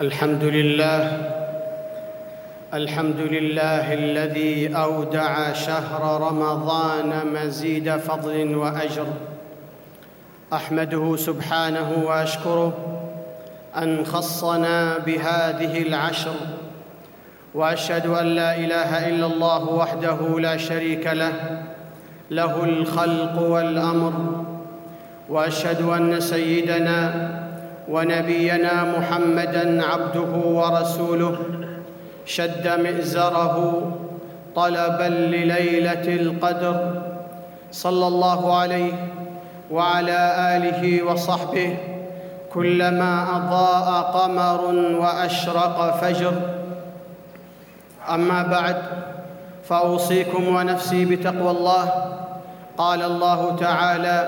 الحمد لله الحمد لله الذي أودع شهر رمضان مزيد فضل وأجر. أحمده سبحانه وأشكره أن خصنا بهذه العشر وأشهد أن لا إله إلا الله وحده لا شريك له له الخلق والأمر وأشهد أن سيدنا ونبينا محمدا عبده ورسوله شد مئزره طلبا لليلة القدر. صلى الله عليه وعلى آله وصحبه كلما أضاء قمر وأشرق فجر. أما بعد فأوصيكم ونفسي بتقوى الله. قال الله تعالى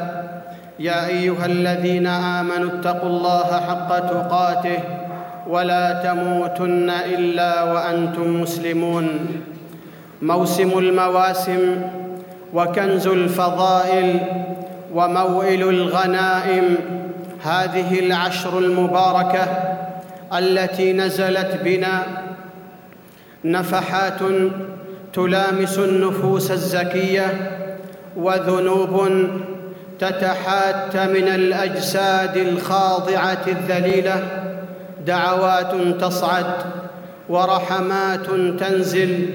يا أيها الذين آمنوا اتقوا الله حق تقاته ولا تموتن إلا وأنتم مسلمون. موسم المواسم وكنز الفضائل وموئل الغنائم هذه العشر المباركة التي نزلت بنا نفحات تلامس النفوس الزكية وذنوب تتحات من الأجساد الخاضعة الذليلة دعوات تصعد ورحمات تنزل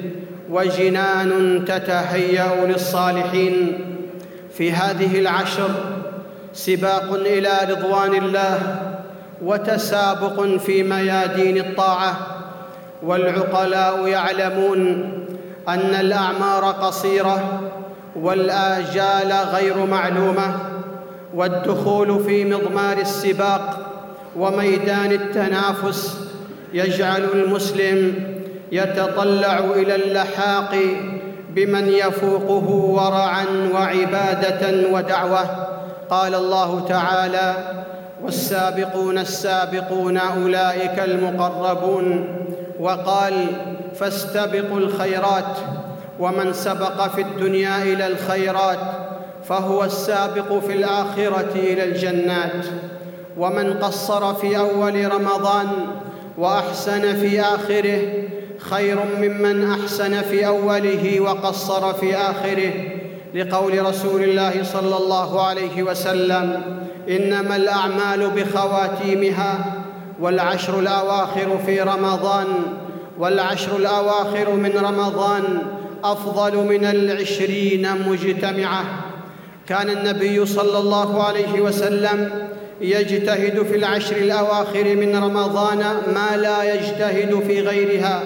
وجنان تتهيأ للصالحين. في هذه العشر سباق إلى رضوان الله وتسابق في ميادين الطاعة والعقلاء يعلمون أن الأعمار قصيرة والآجال غير معلومة والدخول في مضمار السباق وميدان التنافس يجعل المسلم يتطلع إلى اللحاق بمن يفوقه ورعا وعبادة ودعوة. قال الله تعالى والسابقون السابقون أولئك المقربون. وقال فاستبقوا الخيرات. ومن سبق في الدنيا إلى الخيرات فهو السابق في الآخرة إلى الجنات. ومن قصر في أول رمضان وأحسن في آخره خير ممن أحسن في أوله وقصر في آخره. لقول رسول الله صلى الله عليه وسلم إنما الأعمال بخواتيمها والعشر الأواخر في رمضان والعشر الأواخر من رمضان افضل من العشرين مجتمعة. كان النبي صلى الله عليه وسلم يجتهد في العشر الأواخر من رمضان ما لا يجتهد في غيرها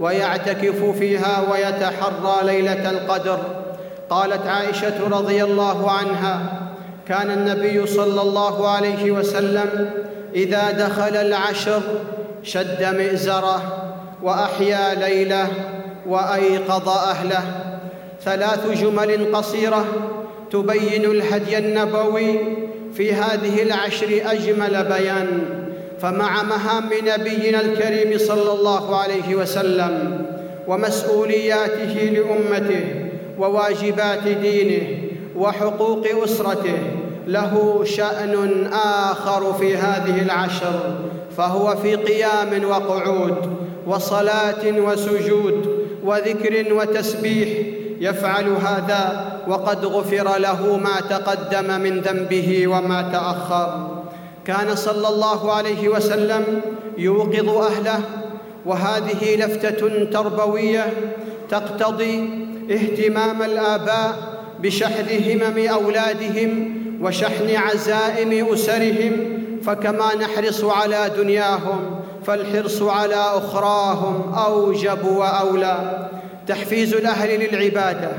ويعتكف فيها ويتحرى ليلة القدر. قالت عائشة رضي الله عنها كان النبي صلى الله عليه وسلم إذا دخل العشر شد مئزرة وأحيا ليلة وأيقظ أهله. ثلاث جمل قصيرة تبين الهدي النبوي في هذه العشر أجمل بيان. فمع مهام نبينا الكريم صلى الله عليه وسلم ومسؤولياته لأمته وواجبات دينه وحقوق أسرته له شأن آخر في هذه العشر فهو في قيام وقعود وصلاة وسجود وذكر وتسبيح يفعل هذا وقد غفر له ما تقدم من ذنبه وما تأخر. كان صلى الله عليه وسلم يوقظ أهله وهذه لفتة تربوية تقتضي اهتمام الآباء بشحذ همم أولادهم وشحن عزائم أسرهم فكما نحرص على دنياهم. فالحرص على أخراهم أوجب وأولى. تحفيز الأهل للعبادة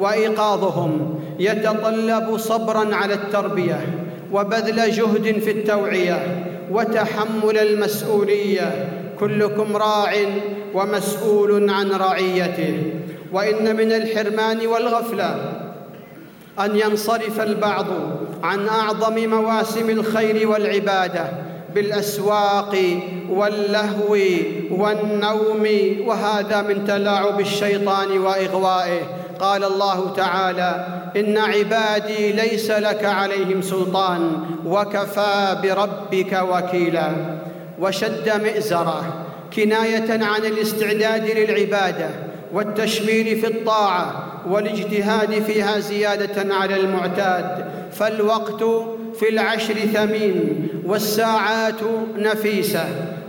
وإيقاظهم يتطلب صبرا على التربية وبذل جهد في التوعية وتحمل المسؤولية. كلكم راع ومسؤول عن رعيته. وإن من الحرمان والغفلة أن ينصرف البعض عن أعظم مواسم الخير والعبادة بالأسواق واللهو والنوم وهذا من تلاعب الشيطان وإغوائه. قال الله تعالى إن عبادي ليس لك عليهم سلطان وكفى بربك وكيلا. وشد مئزرة كناية عن الاستعداد للعبادة والتشمير في الطاعة والاجتهاد فيها زيادة على المعتاد. فالوقت في العشر ثمين والساعات نفيسة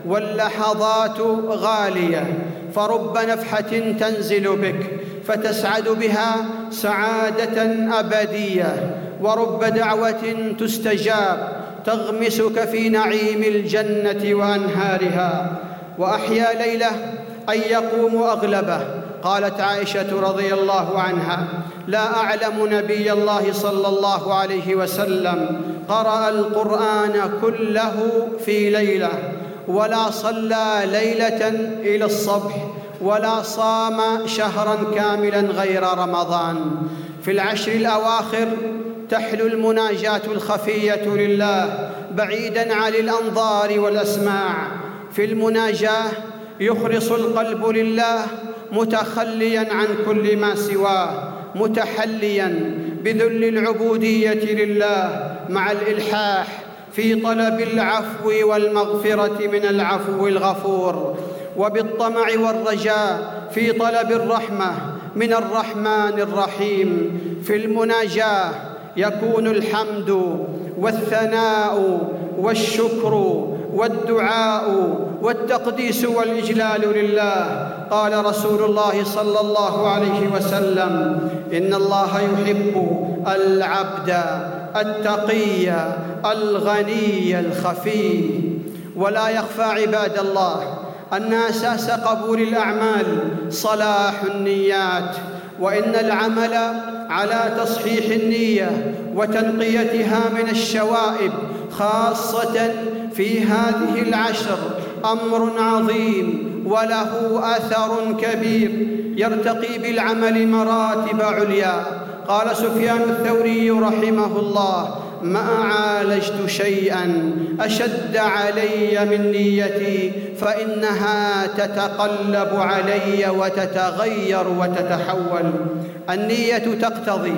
واللحظات غالية فرب نفحة تنزل بك فتسعد بها سعادة أبدية ورب دعوة تستجاب تغمسك في نعيم الجنة وأنهارها. وأحيا ليلة أن يقوم أغلبه قالت عائشة رضي الله عنها لا أعلم نبي الله صلى الله عليه وسلم قرأ القرآن كله في ليلة ولا صلى ليلة إلى الصبح ولا صام شهرا كاملا غير رمضان. في العشر الأواخر تحلو المناجاة الخفية لله بعيدا عن الأنظار والأسماع. في المناجاة يخلص القلب لله متخليا عن كل ما سواه متحليا بذل العبودية لله. مع الإلحاح في طلب العفو والمغفرة من العفو الغفور وبالطمع والرجاء في طلب الرحمة من الرحمن الرحيم. في المناجاة يكون الحمد والثناء والشكر والدعاء والتقديس والإجلال لله قال رسول الله صلى الله عليه وسلم إن الله يحب العبد التقي الغني الخفي. ولا يخفى عباد الله أن أساس قبول الأعمال صلاح النيات وإن العمل على تصحيح النية وتنقيتها من الشوائب خاصة في هذه العشر أمر عظيم وله أثر كبير يرتقي بالعمل مراتب عليا. قال سفيان الثوري رحمه الله ما عالجت شيئا أشد علي من نيتي فإنها تتقلب علي وتتغير وتتحول. النية تقتضي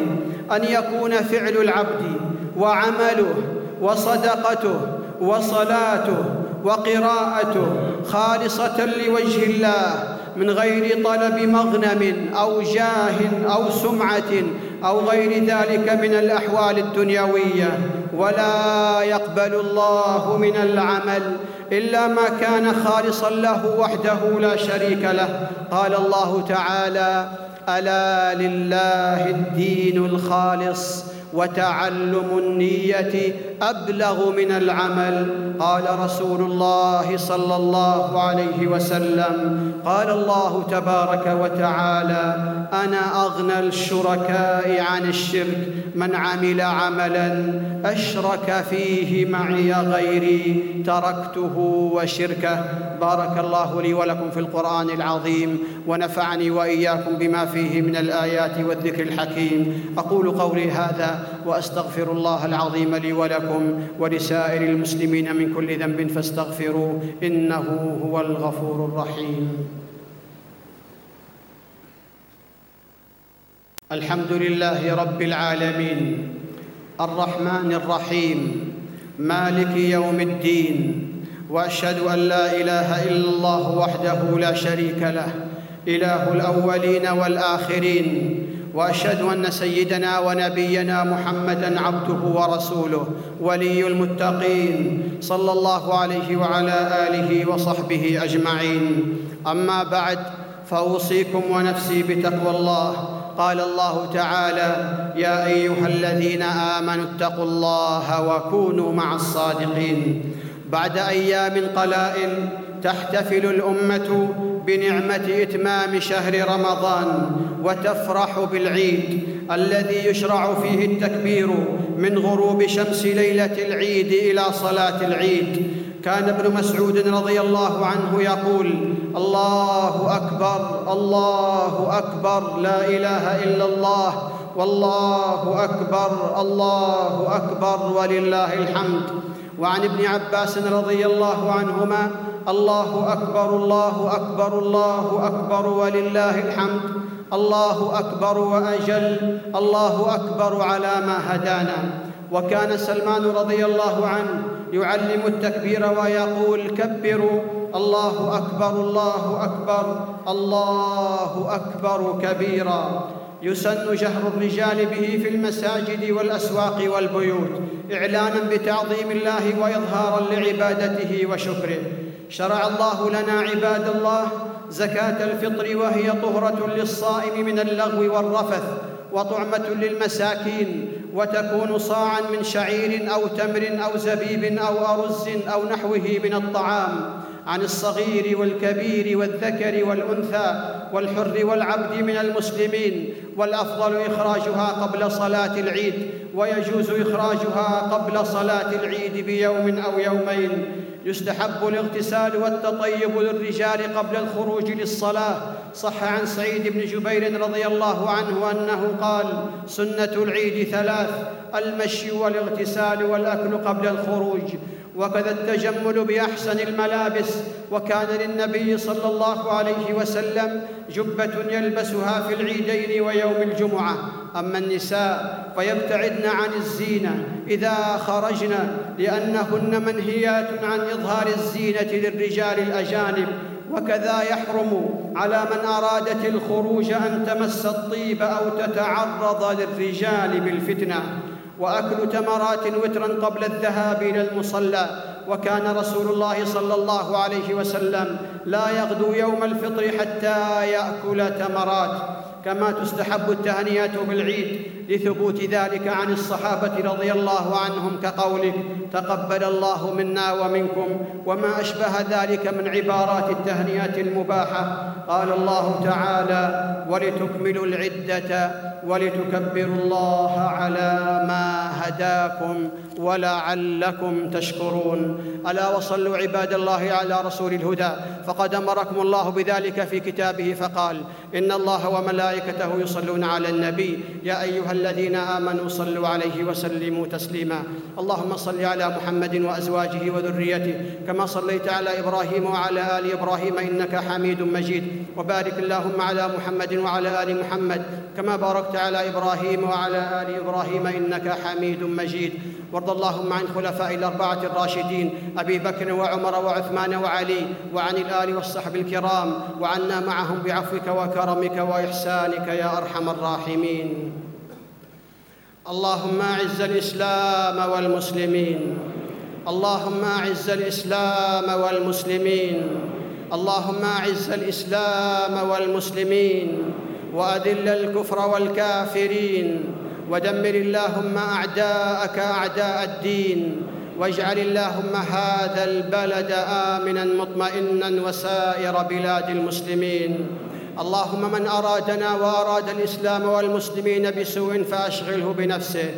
أن يكون فعل العبد وعمله وصدقته وصلاته وقراءته خالصة لوجه الله من غير طلب مغنم أو جاه أو سمعة أو غير ذلك من الأحوال الدنيوية. ولا يقبل الله من العمل إلا ما كان خالصا له وحده لا شريك له. قال الله تعالى ألا لله الدين الخالص وتعلم النية أبلغ من العمل. قال رسول الله صلى الله عليه وسلم قال الله تبارك وتعالى أنا أغنى الشركاء عن الشرك من عمل عملا أشرك فيه معي غيري تركته وشركه. بارك الله لي ولكم في القرآن العظيم ونفعني وإياكم بما فيه من الآيات والذكر الحكيم. أقول قولي هذا وأستغفر الله العظيم لي ولكم. ولسائر المسلمين من كل ذنب فاستغفروه إنه هو الغفور الرحيم. الحمد لله رب العالمين. الرحمن الرحيم. مالك يوم الدين. وأشهد أن لا إله إلا الله وحده لا شريك له. إله الأولين والآخرين. وأشهد أن سيدنا ونبينا محمدا عبده ورسوله ولي المتقين صلى الله عليه وعلى آله وصحبه أجمعين. أما بعد فأوصيكم ونفسي بتقوى الله. قال الله تعالى يا أيها الذين آمنوا اتقوا الله وكونوا مع الصادقين. بعد أيام قلائل تحتفل الأمة بنعمة إتمام شهر رمضان وتفرح بالعيد الذي يشرع فيه التكبير من غروب شمس ليلة العيد إلى صلاة العيد. كان ابن مسعود رضي الله عنه يقول الله أكبر الله أكبر لا إله إلا الله والله أكبر الله أكبر ولله الحمد. وعن ابن عباس رضي الله عنهما الله أكبر الله أكبر الله أكبر ولله الحمد. الله أكبر وأجل الله أكبر على ما هدانا. وكان سلمان رضي الله عنه يعلم التكبير ويقول كبروا الله أكبر الله أكبر الله أكبر كبيرا. يسن جهر الرجال به في المساجد والأسواق والبيوت إعلانا بتعظيم الله وإظهارا لعبادته وشكره. شرع الله لنا عباد الله زكاة الفطر وهي طهرة للصائم من اللغو والرفث وطعمة للمساكين وتكون صاعا من شعير أو تمر أو زبيب أو أرز أو نحوه من الطعام عن الصغير والكبير والذكر والأنثى والحر والعبد من المسلمين والأفضل إخراجها قبل صلاة العيد ويجوز إخراجها قبل صلاة العيد بيوم أو يومين يستحب الاغتسال والتطيب للرجال قبل الخروج للصلاة. صح عن سعيد بن جبير رضي الله عنه أنه قال سنة العيد ثلاث المشي والاغتسال والأكل قبل الخروج. وكذا التجمل بأحسن الملابس. وكان للنبي صلى الله عليه وسلم جبة يلبسها في العيدين ويوم الجمعة. أما النساء فيبتعدن عن الزينة. إذا خرجن لأنهن منهيات عن إظهار الزينة للرجال الأجانب وكذا يحرم على من أرادت الخروج أن تمس الطيب أو تتعرض للرجال بالفتنة. وأكل تمرات وترا قبل الذهاب إلى المصلى. وكان رسول الله صلى الله عليه وسلم لا يغدو يوم الفطر حتى يأكل تمرات. كما تستحب التهنئة بالعيد لثبوت ذلك عن الصحابة رضي الله عنهم كقولك تقبل الله منا ومنكم وما أشبه ذلك من عبارات التهنئة المباحة قال الله تعالى ولتكملوا العدة ولتكبروا الله على ما هداكم ولعلكم تشكرون. ألا وصلوا عباد الله على رسول الهدى. فقد أمركم الله بذلك في كتابه فقال إن الله وملائكته يصلون على النبي. يا أيها الذين آمنوا صلوا عليه وسلموا تسليما. اللهم صل على محمد وأزواجه وذريته كما صليت على إبراهيم وعلى آل إبراهيم إنك حميد مجيد. وبارك اللهم على محمد وعلى آل محمد كما باركت على إبراهيم وعلى آل إبراهيم إنك حميد مجيد. وارض اللهم عن خلفاء الأربعة الراشدين أبي بكر وعمر وعثمان وعلي وعن الآل والصحب الكرام وعنا معهم بعفوك وكرمك وإحسانك يا أرحم الراحمين. اللهم أعز الإسلام والمسلمين. اللهم أعز الإسلام والمسلمين. اللهم أعز الإسلام والمسلمين. وأذل الكفر والكافرين. ودمر اللهم أعداءك أعداء الدين واجعل اللهم هذا البلد امنا مطمئنا وسائر بلاد المسلمين. اللهم من أرادنا وأراد الإسلام والمسلمين بسوء فأشغله بنفسه.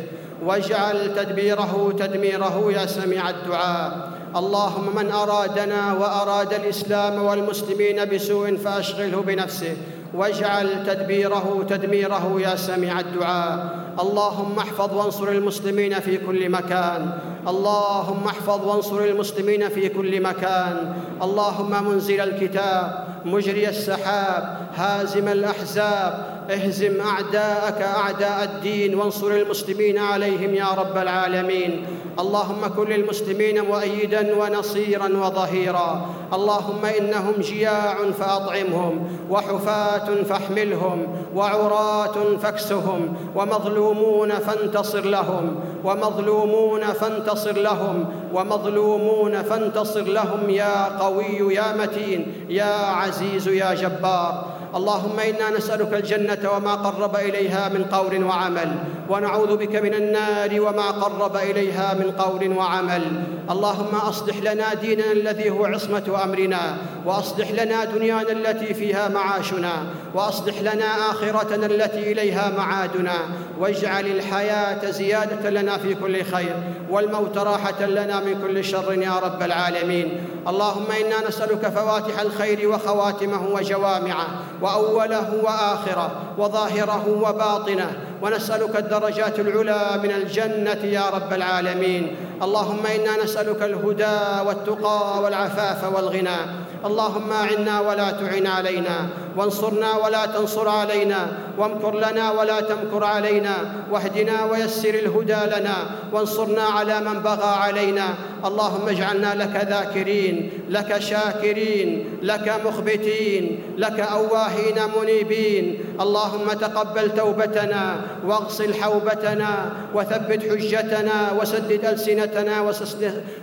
واجعل تدبيره تدميره يا سميع الدعاء. اللهم من أرادنا وأراد الإسلام والمسلمين بسوء فأشغله بنفسه. واجعل تدبيره تدميره يا سميع الدعاء. اللهم احفظ وانصر المسلمين في كل مكان. اللهم احفظ وانصر المسلمين في كل مكان. اللهم منزل الكتاب مجري السحاب هازم الأحزاب اهزم أعداءك أعداء الدين وانصر المسلمين عليهم يا رب العالمين. اللهم كن للمسلمين مؤيدا ونصيرا وظهيرا. اللهم إنهم جياع فأطعمهم وحفاة فاحملهم وعراة فاكسهم ومظلومون فانتصر لهم ومظلومون فانتصر لهم ومظلومون فانتصر لهم. يا قوي يا متين يا عزيز يا جبار. اللهم إنا نسألك الجنة وما قرب إليها من قول وعمل ونعوذ بك من النار وما قرب إليها من قول وعمل. اللهم أصلح لنا ديننا الذي هو عصمة أمرنا وأصلح لنا دنيانا التي فيها معاشنا وأصلح لنا آخرتنا التي إليها معادنا. واجعل الحياة زيادة لنا في كل خير والموت راحة لنا من كل شر يا رب العالمين. اللهم إنا نسألك فواتح الخير وخواتمه وجوامعه وأوله وآخره وظاهره وباطنه. ونسألك الدرجات العلى من الجنة يا رب العالمين. اللهم إنا نسألك الهدى والتقى والعفاف والغنى. اللهم أعنا ولا تعن علينا. وانصرنا ولا تنصر علينا. وامكر لنا ولا تمكر علينا. واهدنا ويسر الهدى لنا. وانصرنا على من بغى علينا. اللهم اجعلنا لك ذاكرين لك شاكرين لك مخبتين لك أواهين منيبين. اللهم تقبل توبتنا واغسل حوبتنا وثبت حجتنا وسدد ألسنتنا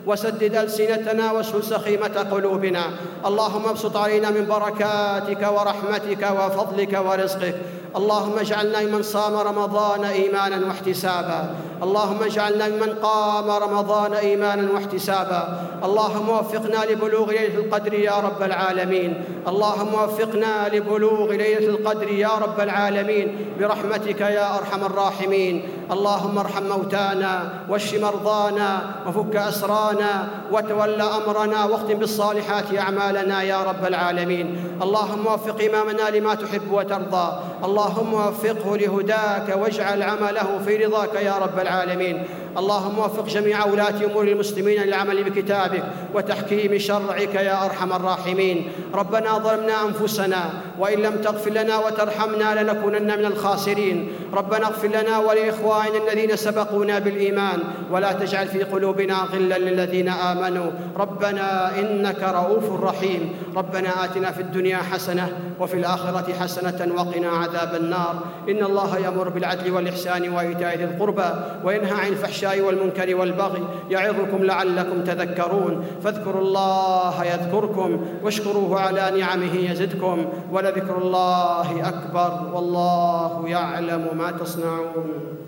وسدد ألسنتنا واسهل سخيمة قلوبنا. اللهم ابسط علينا من بركاتك ورحمتك وفضلك ورزقك. اللهم اجعلنا ممن صام رمضان إيمانا واحتسابا. اللهم اجعلنا ممن قام رمضان إيمانا واحتسابا. اللهم وفقنا لبلوغ ليلة القدر يا رب العالمين. اللهم وفقنا لبلوغ ليلة القدر يا رب العالمين. برحمتك يا أرحم الراحمين. اللهم ارحم موتانا واشف مرضانا وفك أسرانا وتول أمرنا واختم بالصالحات أعمالنا يا رب العالمين. اللهم وفق إمامنا لما تحب وترضى. اللهم وفقه لهداك واجعل عمله في رضاك يا رب العالمين. اللهم وفق جميع ولاة أمور المسلمين للعمل بكتابك وتحكيم شرعك يا أرحم الراحمين. ربنا ظلمنا أنفسنا وإن لم تغفر لنا وترحمنا لنكونن من الخاسرين. ربنا اغفر لنا ولإخواننا الذين سبقونا بالإيمان ولا تجعل في قلوبنا غلا للذين آمنوا. ربنا إنك رؤوف رحيم. ربنا آتنا في الدنيا حسنة وفي الآخرة حسنة وقنا عذاب النار. إن الله يأمر بالعدل والإحسان وإيتاء ذي القربى وينهى عن الفحشاء والمنكر والبغي يعظكم لعلكم تذكرون فاذكروا الله يذكركم واشكروه على نعمه يزدكم ولذكر الله أكبر والله يعلم ما تصنعون